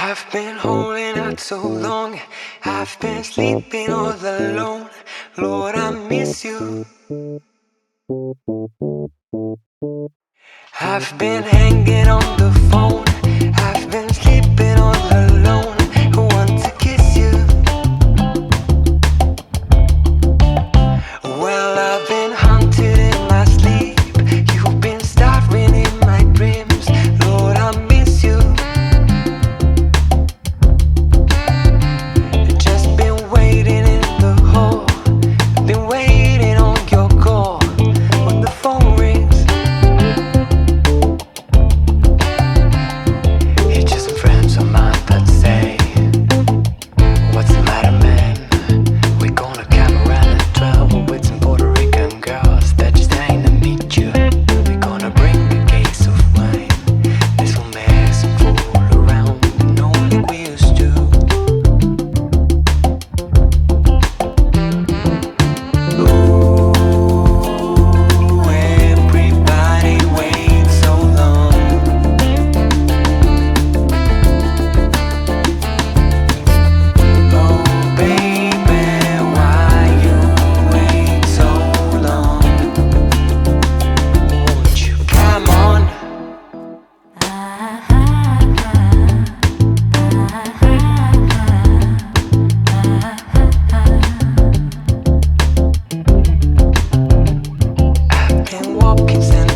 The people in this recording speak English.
I've been holding out so long. I've been sleeping all alone. Lord, I miss you. I've been hanging on the phone. Can't stand.